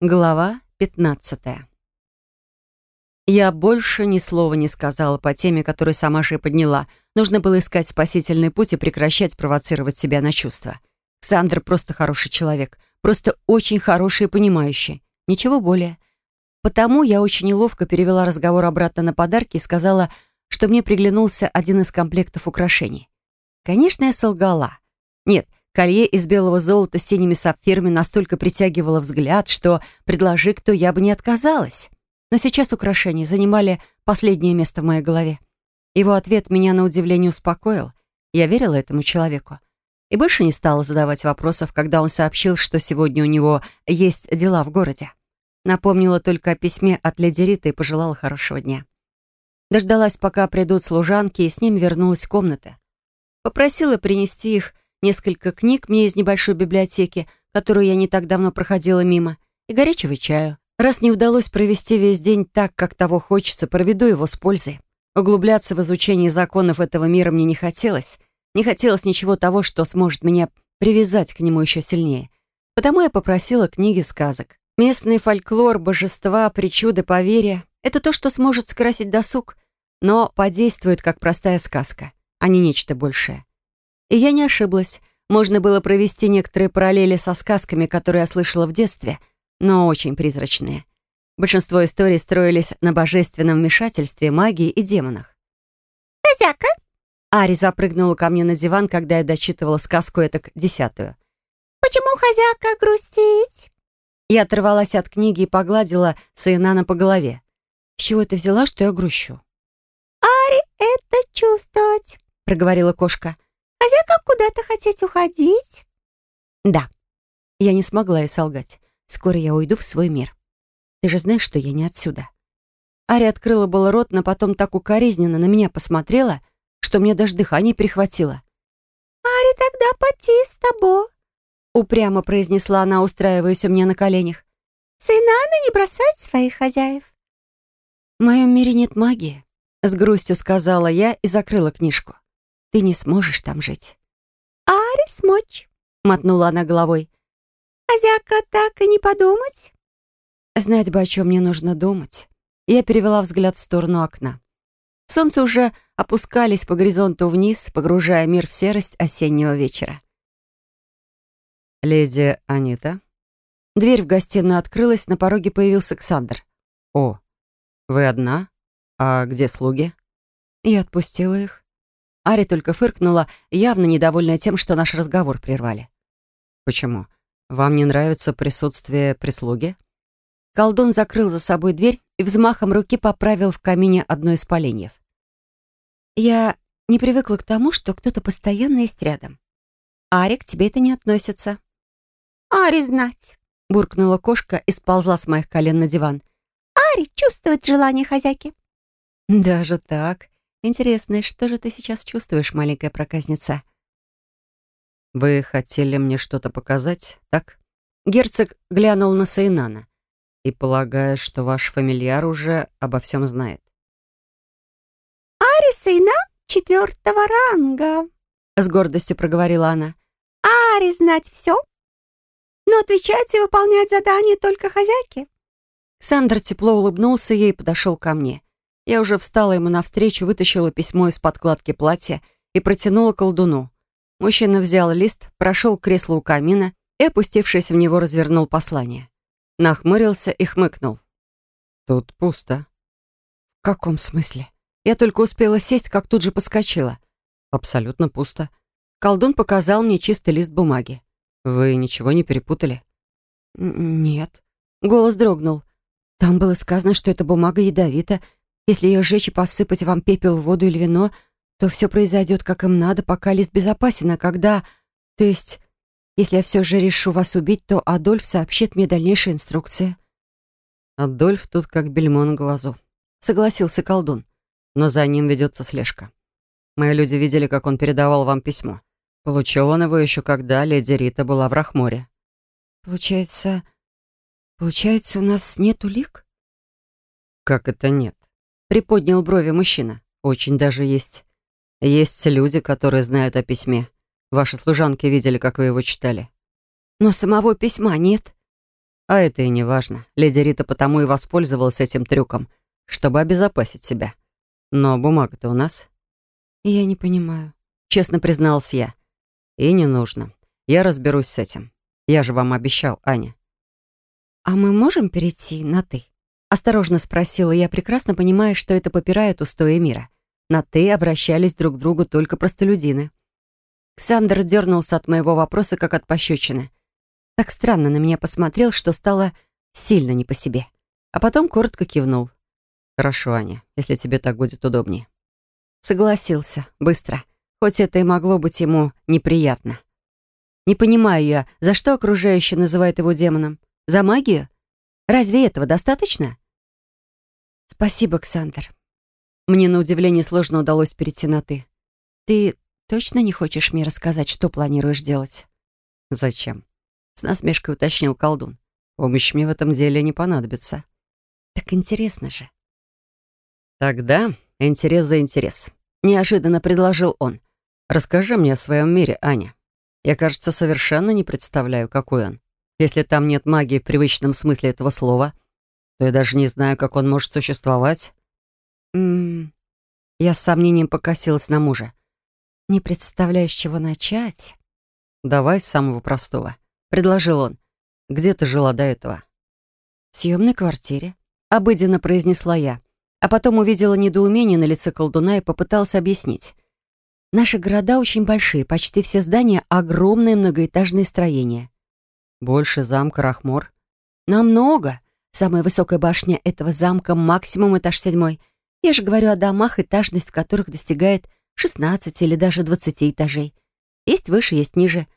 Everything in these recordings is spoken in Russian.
Глава 15. Я больше ни слова не сказала по теме, которую сама же подняла. Нужно было искать спасительный путь и прекращать провоцировать себя на чувства. Ксандр просто хороший человек, просто очень хороший и понимающий. Ничего более. Потому я очень неловко перевела разговор обратно на подарки и сказала, что мне приглянулся один из комплектов украшений. Конечно, я солгала. Нет, Колье из белого золота с синими сапфирами настолько притягивало взгляд, что «предложи кто, я бы не отказалась». Но сейчас украшения занимали последнее место в моей голове. Его ответ меня на удивление успокоил. Я верила этому человеку. И больше не стала задавать вопросов, когда он сообщил, что сегодня у него есть дела в городе. Напомнила только о письме от леди Риты и пожелала хорошего дня. Дождалась, пока придут служанки, и с ним вернулась в комнаты. Попросила принести их несколько книг мне из небольшой библиотеки, которую я не так давно проходила мимо, и горячего чаю. Раз не удалось провести весь день так, как того хочется, проведу его с пользой. Углубляться в изучение законов этого мира мне не хотелось. Не хотелось ничего того, что сможет меня привязать к нему еще сильнее. Потому я попросила книги сказок. Местный фольклор, божества, причуды, поверья — это то, что сможет скрасить досуг, но подействует как простая сказка, а не нечто большее. И я не ошиблась. Можно было провести некоторые параллели со сказками, которые я слышала в детстве, но очень призрачные. Большинство историй строились на божественном вмешательстве, магии и демонах. «Хозяка!» Ари запрыгнула ко мне на диван, когда я дочитывала сказку этак десятую. «Почему хозяка грустить?» Я оторвалась от книги и погладила Саинана по голове. «С чего ты взяла, что я грущу?» «Ари это чувствовать», — проговорила кошка. А хозяйка куда-то хотеть уходить?» «Да». Я не смогла ей солгать. Скоро я уйду в свой мир. Ты же знаешь, что я не отсюда. Ари открыла было рот, но потом так укоризненно на меня посмотрела, что мне даже дыхание прихватило. «Ари, тогда поти с тобой», — упрямо произнесла она, устраиваясь у меня на коленях. «Сынана не бросать своих хозяев». «В моем мире нет магии», — с грустью сказала я и закрыла книжку. Ты не сможешь там жить». «Ари смочь», — мотнула она головой. «Хозяка так и не подумать». «Знать бы, о чем мне нужно думать». Я перевела взгляд в сторону окна. Солнце уже опускались по горизонту вниз, погружая мир в серость осеннего вечера. «Леди Анита?» Дверь в гостиную открылась, на пороге появился Александр. «О, вы одна? А где слуги?» Я отпустила их. Ари только фыркнула, явно недовольная тем, что наш разговор прервали. «Почему? Вам не нравится присутствие прислуги?» Колдон закрыл за собой дверь и взмахом руки поправил в камине одно из поленьев. «Я не привыкла к тому, что кто-то постоянно есть рядом. Ари, к тебе это не относится». «Ари знать!» — буркнула кошка и сползла с моих колен на диван. «Ари чувствовать желание хозяйки». «Даже так?» Интересно, что же ты сейчас чувствуешь, маленькая проказница?» «Вы хотели мне что-то показать, так?» Герцог глянул на Сейнана и полагая, что ваш фамильяр уже обо всем знает. «Ари Сейнан четвертого ранга», — с гордостью проговорила она. «Ари знать все, но отвечать и выполнять задания только хозяйки». Сандер тепло улыбнулся ей и подошел ко мне. Я уже встала ему навстречу, вытащила письмо из подкладки платья и протянула колдуну. Мужчина взял лист, прошел к креслу у камина и, опустившись в него, развернул послание. Нахмурился и хмыкнул. «Тут пусто». «В каком смысле?» Я только успела сесть, как тут же поскочила. «Абсолютно пусто». Колдун показал мне чистый лист бумаги. «Вы ничего не перепутали?» «Нет». Голос дрогнул. «Там было сказано, что эта бумага ядовита, если ее сжечь и посыпать вам пепел, воду или вино, то все произойдет, как им надо, пока лист безопасен, а когда... То есть, если я все же решу вас убить, то Адольф сообщит мне дальнейшие инструкции». «Адольф тут как бельмо на глазу», — согласился колдун. «Но за ним ведется слежка. Мои люди видели, как он передавал вам письмо. Получил он его еще когда леди Рита была в Рахморе». «Получается... Получается, у нас нет улик?» «Как это нет?» Приподнял брови мужчина. «Очень даже есть. Есть люди, которые знают о письме. Ваши служанки видели, как вы его читали». «Но самого письма нет». «А это и не важно. Леди Рита потому и воспользовалась этим трюком, чтобы обезопасить себя. Но бумага-то у нас». «Я не понимаю», — честно призналась я. «И не нужно. Я разберусь с этим. Я же вам обещал, Аня». «А мы можем перейти на «ты»?» Осторожно спросила я, прекрасно понимая, что это попирает устои мира. На «ты» обращались друг к другу только простолюдины. Ксандр дернулся от моего вопроса, как от пощечины. Так странно на меня посмотрел, что стало сильно не по себе. А потом коротко кивнул. «Хорошо, Аня, если тебе так будет удобнее». Согласился, быстро. Хоть это и могло быть ему неприятно. Не понимаю я, за что окружающие называют его демоном? За магию? Разве этого достаточно? «Спасибо, Ксандр. Мне на удивление сложно удалось перейти на «ты». Ты точно не хочешь мне рассказать, что планируешь делать?» «Зачем?» — с насмешкой уточнил колдун. «Помощь мне в этом деле не понадобится». «Так интересно же». «Тогда интерес за интерес», — неожиданно предложил он. «Расскажи мне о своем мире, Аня. Я, кажется, совершенно не представляю, какой он. Если там нет магии в привычном смысле этого слова — то я даже не знаю, как он может существовать. М. Я с сомнением покосилась на мужа. Не представляю, с чего начать. Давай с самого простого, предложил он. Где ты жила до этого? В съемной квартире, обыденно произнесла я, а потом увидела недоумение на лице колдуна и попыталась объяснить. Наши города очень большие, почти все здания — огромные многоэтажные строения. Больше замка Рахмор. Намного. Самая высокая башня этого замка, максимум этаж седьмой. Я же говорю о домах, этажность которых достигает 16 или даже 20 этажей. Есть выше, есть ниже.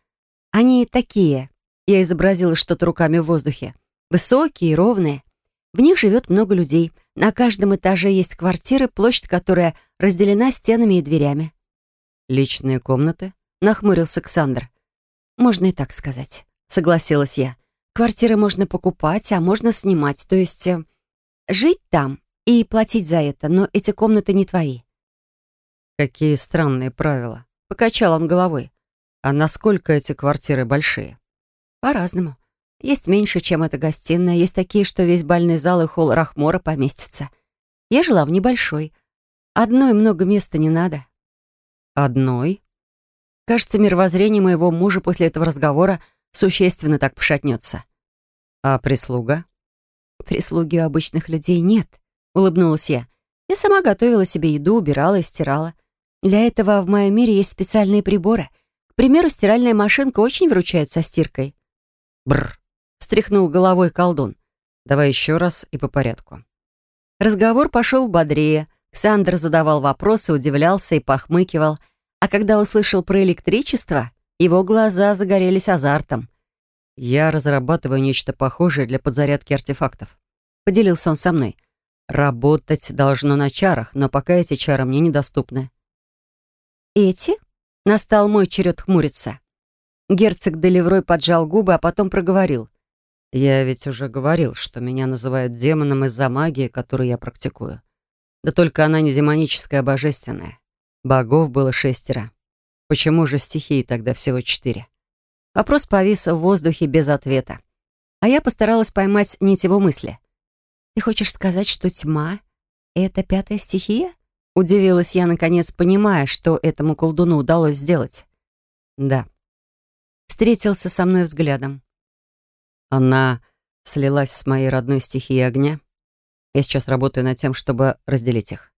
Они такие. Я изобразила что-то руками в воздухе. Высокие, ровные. В них живет много людей. На каждом этаже есть квартиры, площадь которая разделена стенами и дверями. «Личные комнаты?» — нахмурился Александр. «Можно и так сказать», — согласилась я. Квартиры можно покупать, а можно снимать, то есть э, жить там и платить за это, но эти комнаты не твои». «Какие странные правила!» — покачал он головой. «А насколько эти квартиры большие?» «По-разному. Есть меньше, чем эта гостиная, есть такие, что весь бальный зал и холл Рахмора поместится. Я жила в небольшой. Одной много места не надо». «Одной?» Кажется, мировоззрение моего мужа после этого разговора — существенно так пошатнется. А прислуга? Прислуги у обычных людей нет, улыбнулась я. Я сама готовила себе еду, убирала и стирала. Для этого в моем мире есть специальные приборы. К примеру, стиральная машинка очень вручает со стиркой. Бр! встряхнул головой колдун. Давай еще раз и по порядку. Разговор пошел бодрее. Ксандр задавал вопросы, удивлялся и похмыкивал. А когда услышал про электричество, его глаза загорелись азартом. «Я разрабатываю нечто похожее для подзарядки артефактов». Поделился он со мной. «Работать должно на чарах, но пока эти чары мне недоступны». «Эти?» Настал мой черед хмуриться. Герцог Делеврой поджал губы, а потом проговорил. «Я ведь уже говорил, что меня называют демоном из-за магии, которую я практикую. Да только она не демоническая, а божественная. Богов было шестеро. Почему же стихии тогда всего четыре? Вопрос повис в воздухе без ответа. А я постаралась поймать нить его мысли. «Ты хочешь сказать, что тьма — это пятая стихия?» Удивилась я, наконец, понимая, что этому колдуну удалось сделать. «Да». Встретился со мной взглядом. Она слилась с моей родной стихией огня. Я сейчас работаю над тем, чтобы разделить их.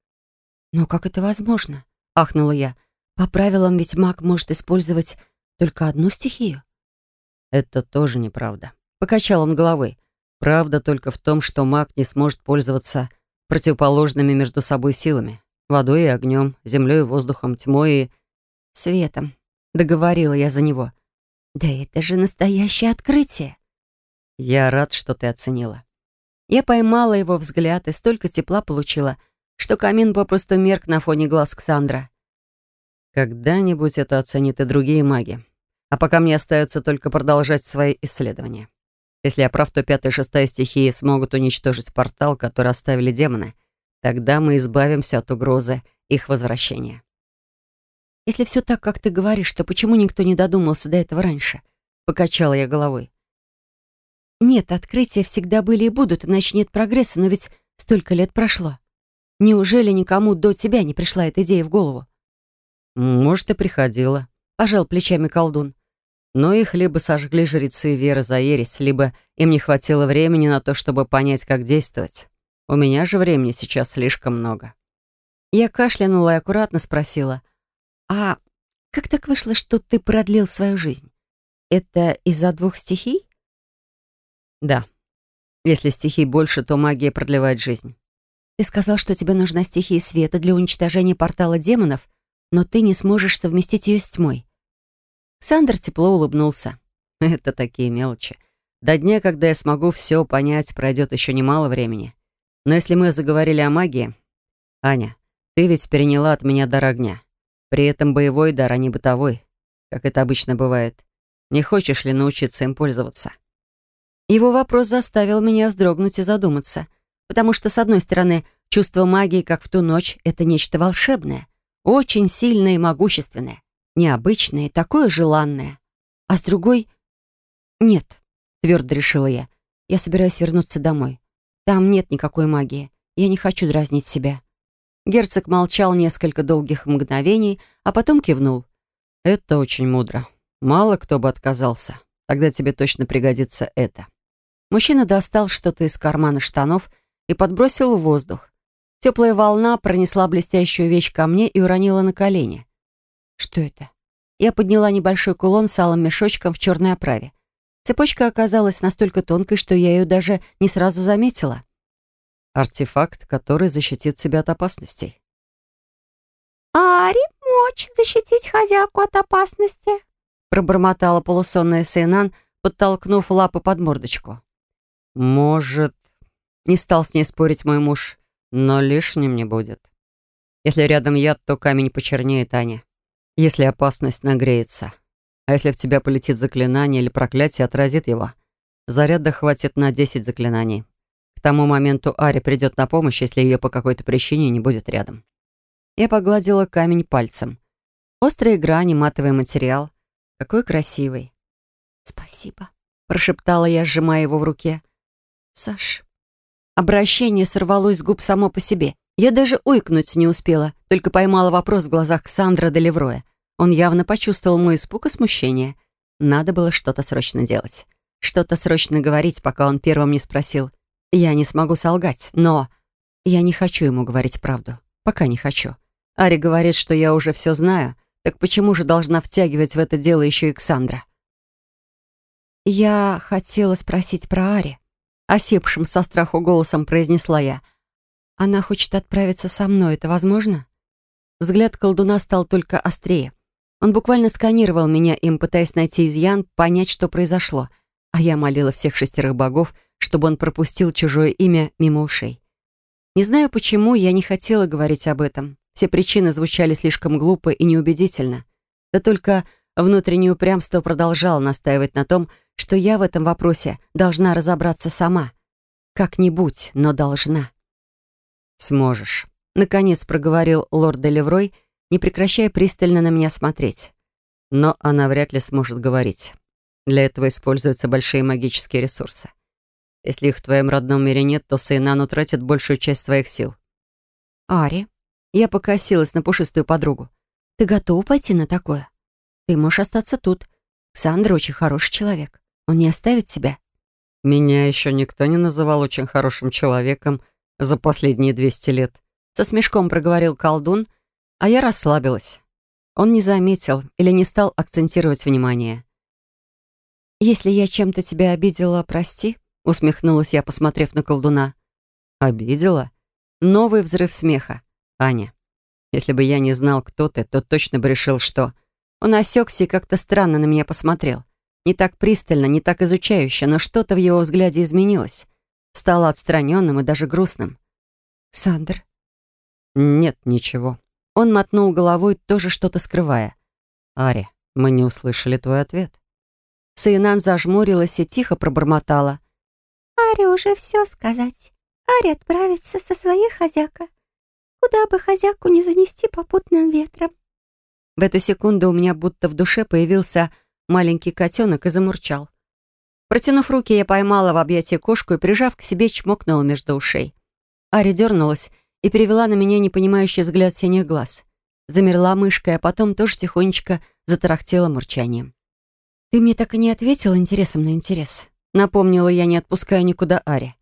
«Но как это возможно?» — ахнула я. По правилам ведь маг может использовать только одну стихию. Это тоже неправда. Покачал он головой. Правда только в том, что маг не сможет пользоваться противоположными между собой силами. Водой и огнем, землей и воздухом, тьмой и... Светом. Договорила я за него. Да это же настоящее открытие. Я рад, что ты оценила. Я поймала его взгляд и столько тепла получила, что камин попросту мерк на фоне глаз Ксандра. Когда-нибудь это оценят и другие маги. А пока мне остается только продолжать свои исследования. Если я прав, то пятая и шестая стихии смогут уничтожить портал, который оставили демоны. Тогда мы избавимся от угрозы их возвращения. «Если все так, как ты говоришь, то почему никто не додумался до этого раньше?» — покачала я головой. «Нет, открытия всегда были и будут, иначе нет прогресса, но ведь столько лет прошло. Неужели никому до тебя не пришла эта идея в голову?» «Может, и приходила», — пожал плечами колдун. Но их либо сожгли жрецы Веры за ересь, либо им не хватило времени на то, чтобы понять, как действовать. У меня же времени сейчас слишком много. Я кашлянула и аккуратно спросила, «А как так вышло, что ты продлил свою жизнь? Это из-за двух стихий?» «Да. Если стихий больше, то магия продлевает жизнь». «Ты сказал, что тебе нужна стихия света для уничтожения портала демонов?» но ты не сможешь совместить ее с тьмой». Сандер тепло улыбнулся. «Это такие мелочи. До дня, когда я смогу все понять, пройдет еще немало времени. Но если мы заговорили о магии... Аня, ты ведь переняла от меня дар огня. При этом боевой дар, а не бытовой, как это обычно бывает. Не хочешь ли научиться им пользоваться?» Его вопрос заставил меня вздрогнуть и задуматься, потому что, с одной стороны, чувство магии, как в ту ночь, это нечто волшебное — очень сильное и могущественное, необычное и такое желанное. А с другой... Нет, твердо решила я. Я собираюсь вернуться домой. Там нет никакой магии. Я не хочу дразнить себя. Герцог молчал несколько долгих мгновений, а потом кивнул. «Это очень мудро. Мало кто бы отказался. Тогда тебе точно пригодится это». Мужчина достал что-то из кармана штанов и подбросил в воздух. Теплая волна пронесла блестящую вещь ко мне и уронила на колени. Что это? Я подняла небольшой кулон с алым мешочком в черной оправе. Цепочка оказалась настолько тонкой, что я ее даже не сразу заметила. Артефакт, который защитит себя от опасностей. «Ари мочь защитить хозяйку от опасности», пробормотала полусонная Сейнан, подтолкнув лапы под мордочку. «Может...» — не стал с ней спорить мой муж но лишним не будет. Если рядом яд, то камень почернеет, Аня. Если опасность нагреется. А если в тебя полетит заклинание или проклятие, отразит его. Заряда хватит на 10 заклинаний. К тому моменту Ари придет на помощь, если ее по какой-то причине не будет рядом. Я погладила камень пальцем. Острые грани, матовый материал. Какой красивый. «Спасибо», — прошептала я, сжимая его в руке. «Саш, Обращение сорвалось с губ само по себе. Я даже ойкнуть не успела, только поймала вопрос в глазах Ксандра де Левроя. Он явно почувствовал мой испуг и смущение. Надо было что-то срочно делать. Что-то срочно говорить, пока он первым не спросил. Я не смогу солгать, но... Я не хочу ему говорить правду. Пока не хочу. Ари говорит, что я уже все знаю, так почему же должна втягивать в это дело еще и Ксандра? Я хотела спросить про Ари осипшим со страху голосом произнесла я. «Она хочет отправиться со мной. Это возможно?» Взгляд колдуна стал только острее. Он буквально сканировал меня им, пытаясь найти изъян, понять, что произошло. А я молила всех шестерых богов, чтобы он пропустил чужое имя мимо ушей. Не знаю почему, я не хотела говорить об этом. Все причины звучали слишком глупо и неубедительно. Да только внутреннее упрямство продолжало настаивать на том, что я в этом вопросе должна разобраться сама. Как-нибудь, но должна. «Сможешь», — наконец проговорил лорд Делеврой, не прекращая пристально на меня смотреть. «Но она вряд ли сможет говорить. Для этого используются большие магические ресурсы. Если их в твоем родном мире нет, то Сейнан утратит большую часть своих сил». «Ари», — я покосилась на пушистую подругу, — «ты готова пойти на такое? Ты можешь остаться тут. Сандра очень хороший человек. Он не оставит тебя?» «Меня еще никто не называл очень хорошим человеком за последние 200 лет», со смешком проговорил колдун, а я расслабилась. Он не заметил или не стал акцентировать внимание. «Если я чем-то тебя обидела, прости», усмехнулась я, посмотрев на колдуна. «Обидела?» Новый взрыв смеха. «Аня, если бы я не знал, кто ты, то точно бы решил, что...» Он осекся и как-то странно на меня посмотрел. Не так пристально, не так изучающе, но что-то в его взгляде изменилось. Стало отстраненным и даже грустным. «Сандр?» «Нет, ничего». Он мотнул головой, тоже что-то скрывая. «Ари, мы не услышали твой ответ». Саинан зажмурилась и тихо пробормотала. «Ари уже все сказать. Ари отправится со своей хозяка. Куда бы хозяку не занести попутным ветром». В эту секунду у меня будто в душе появился маленький котенок и замурчал. Протянув руки, я поймала в объятия кошку и, прижав к себе, чмокнула между ушей. Ари дернулась и перевела на меня непонимающий взгляд синих глаз. Замерла мышкой, а потом тоже тихонечко затарахтела мурчанием. «Ты мне так и не ответил интересом на интерес», — напомнила я, не отпуская никуда Ари.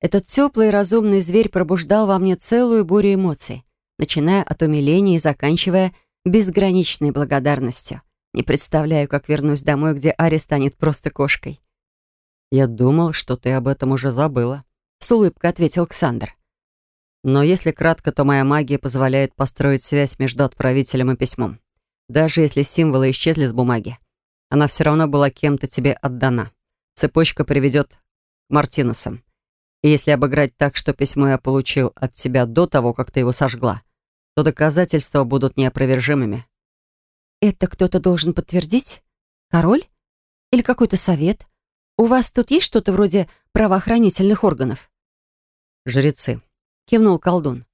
Этот теплый и разумный зверь пробуждал во мне целую бурю эмоций, начиная от умиления и заканчивая безграничной благодарностью. Не представляю, как вернусь домой, где Ари станет просто кошкой. «Я думал, что ты об этом уже забыла», — с улыбкой ответил Ксандр. «Но если кратко, то моя магия позволяет построить связь между отправителем и письмом. Даже если символы исчезли с бумаги, она все равно была кем-то тебе отдана. Цепочка приведет к Мартинесам. И если обыграть так, что письмо я получил от тебя до того, как ты его сожгла, то доказательства будут неопровержимыми. Это кто-то должен подтвердить? Король? Или какой-то совет? У вас тут есть что-то вроде правоохранительных органов? Жрецы. Кивнул колдун.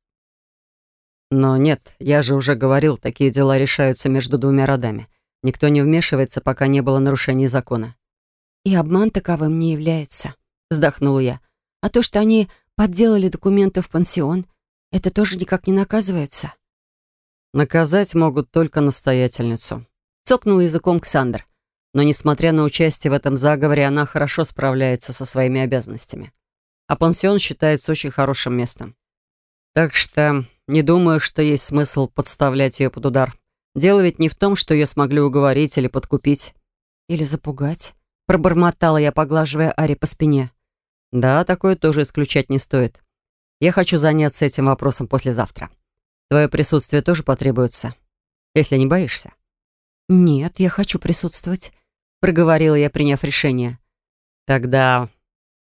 Но нет, я же уже говорил, такие дела решаются между двумя родами. Никто не вмешивается, пока не было нарушений закона. И обман таковым не является, вздохнула я. А то, что они подделали документы в пансион, это тоже никак не наказывается. Наказать могут только настоятельницу. Цокнул языком Ксандр. Но, несмотря на участие в этом заговоре, она хорошо справляется со своими обязанностями. А пансион считается очень хорошим местом. Так что не думаю, что есть смысл подставлять ее под удар. Дело ведь не в том, что ее смогли уговорить или подкупить. Или запугать. Пробормотала я, поглаживая Ари по спине. Да, такое тоже исключать не стоит. Я хочу заняться этим вопросом послезавтра. Твое присутствие тоже потребуется, если не боишься». «Нет, я хочу присутствовать», — проговорила я, приняв решение. «Тогда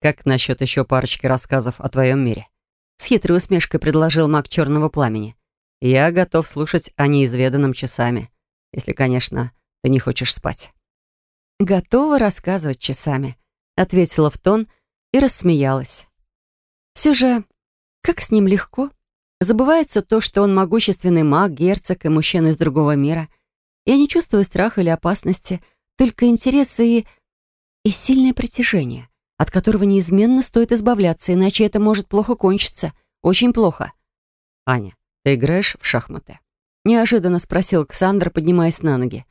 как насчет еще парочки рассказов о твоем мире?» С хитрой усмешкой предложил маг черного пламени. «Я готов слушать о неизведанном часами, если, конечно, ты не хочешь спать». «Готова рассказывать часами», — ответила в тон и рассмеялась. «Все же, как с ним легко?» Забывается то, что он могущественный маг, герцог и мужчина из другого мира. Я не чувствую страха или опасности, только интересы и... и сильное притяжение, от которого неизменно стоит избавляться, иначе это может плохо кончиться. Очень плохо. «Аня, ты играешь в шахматы?» Неожиданно спросил Ксандр, поднимаясь на ноги.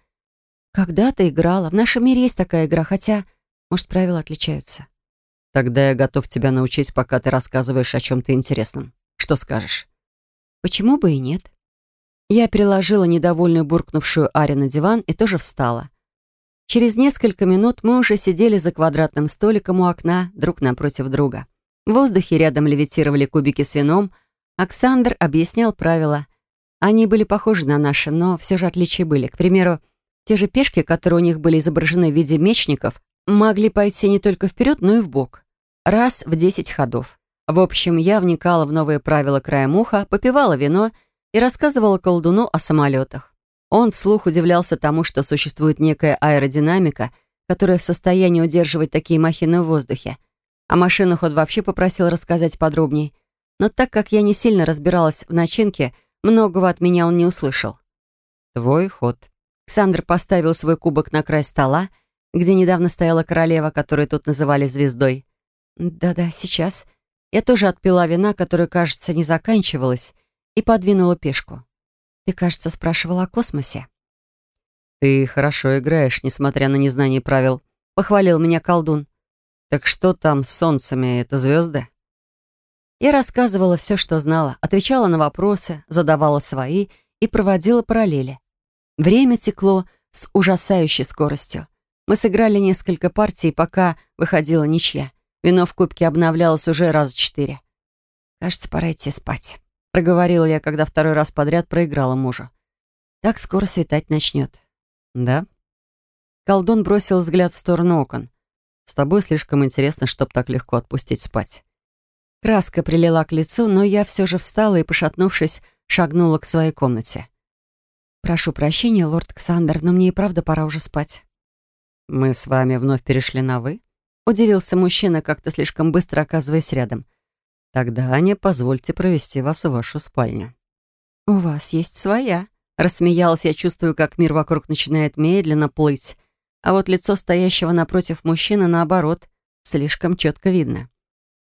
«Когда-то играла. В нашем мире есть такая игра, хотя, может, правила отличаются». «Тогда я готов тебя научить, пока ты рассказываешь о чем-то интересном. Что скажешь?» Почему бы и нет? Я переложила недовольную буркнувшую Ари на диван и тоже встала. Через несколько минут мы уже сидели за квадратным столиком у окна, друг напротив друга. В воздухе рядом левитировали кубики с вином. Оксандр объяснял правила. Они были похожи на наши, но все же отличия были. К примеру, те же пешки, которые у них были изображены в виде мечников, могли пойти не только вперед, но и вбок. Раз в десять ходов. В общем, я вникала в новые правила краем уха, попивала вино и рассказывала колдуну о самолетах. Он вслух удивлялся тому, что существует некая аэродинамика, которая в состоянии удерживать такие махины в воздухе. О машинах он вообще попросил рассказать подробней. Но так как я не сильно разбиралась в начинке, многого от меня он не услышал. «Твой ход». Ксандр поставил свой кубок на край стола, где недавно стояла королева, которую тут называли звездой. «Да-да, сейчас», я тоже отпила вина, которая, кажется, не заканчивалась, и подвинула пешку. «Ты, кажется, спрашивала о космосе». «Ты хорошо играешь, несмотря на незнание правил», — похвалил меня колдун. «Так что там с солнцами? Это звезды?» Я рассказывала все, что знала, отвечала на вопросы, задавала свои и проводила параллели. Время текло с ужасающей скоростью. Мы сыграли несколько партий, пока выходила ничья. Вино в кубке обновлялось уже раз четыре. «Кажется, пора идти спать», — проговорила я, когда второй раз подряд проиграла мужу. «Так скоро светать начнет». «Да?» Колдун бросил взгляд в сторону окон. «С тобой слишком интересно, чтоб так легко отпустить спать». Краска прилила к лицу, но я все же встала и, пошатнувшись, шагнула к своей комнате. «Прошу прощения, лорд Ксандер, но мне и правда пора уже спать». «Мы с вами вновь перешли на «вы»?» Удивился мужчина, как-то слишком быстро оказываясь рядом. «Тогда, Аня, позвольте провести вас в вашу спальню». «У вас есть своя». Рассмеялась я, чувствую, как мир вокруг начинает медленно плыть. А вот лицо стоящего напротив мужчины, наоборот, слишком четко видно.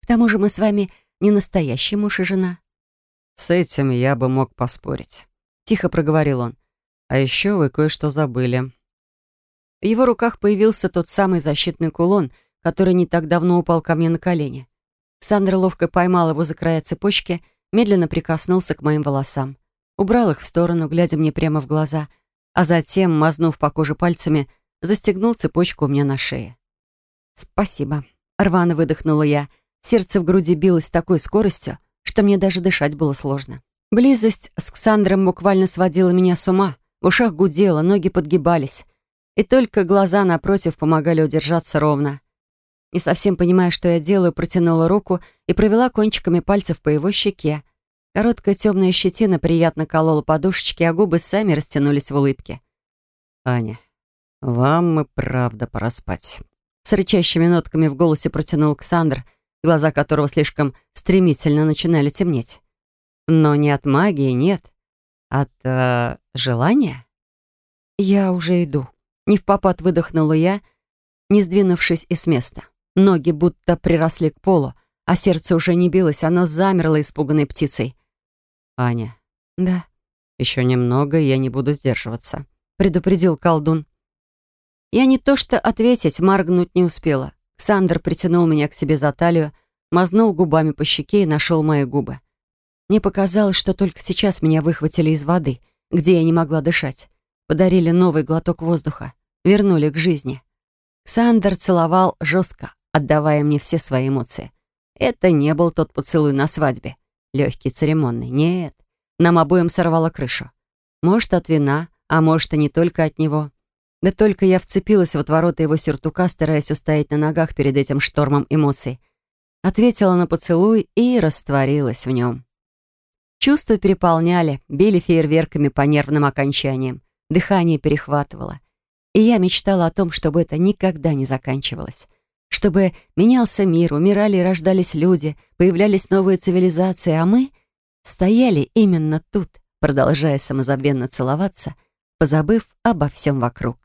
«К тому же мы с вами не настоящий муж и жена». «С этим я бы мог поспорить», — тихо проговорил он. «А еще вы кое-что забыли». В его руках появился тот самый защитный кулон — который не так давно упал ко мне на колени. Сандра ловко поймал его за края цепочки, медленно прикоснулся к моим волосам. Убрал их в сторону, глядя мне прямо в глаза, а затем, мазнув по коже пальцами, застегнул цепочку у меня на шее. «Спасибо», — рвано выдохнула я. Сердце в груди билось такой скоростью, что мне даже дышать было сложно. Близость с Ксандром буквально сводила меня с ума. В ушах гудело, ноги подгибались. И только глаза напротив помогали удержаться ровно. Не совсем понимая, что я делаю, протянула руку и провела кончиками пальцев по его щеке. Короткая темная щетина приятно колола подушечки, а губы сами растянулись в улыбке. «Аня, вам и правда пора спать». С рычащими нотками в голосе протянул Александр, глаза которого слишком стремительно начинали темнеть. «Но не от магии, нет. От э, желания?» «Я уже иду». Не в попад выдохнула я, не сдвинувшись и с места. Ноги будто приросли к полу, а сердце уже не билось, оно замерло испуганной птицей. «Аня». «Да». «Еще немного, и я не буду сдерживаться», — предупредил колдун. Я не то что ответить, моргнуть не успела. Ксандр притянул меня к себе за талию, мазнул губами по щеке и нашел мои губы. Мне показалось, что только сейчас меня выхватили из воды, где я не могла дышать. Подарили новый глоток воздуха, вернули к жизни. Ксандр целовал жестко, отдавая мне все свои эмоции. Это не был тот поцелуй на свадьбе. Легкий, церемонный. Нет. Нам обоим сорвало крышу. Может, от вина, а может, и не только от него. Да только я вцепилась в отвороты его сюртука, стараясь устоять на ногах перед этим штормом эмоций. Ответила на поцелуй и растворилась в нем. Чувства переполняли, били фейерверками по нервным окончаниям. Дыхание перехватывало. И я мечтала о том, чтобы это никогда не заканчивалось чтобы менялся мир, умирали и рождались люди, появлялись новые цивилизации, а мы стояли именно тут, продолжая самозабвенно целоваться, позабыв обо всем вокруг.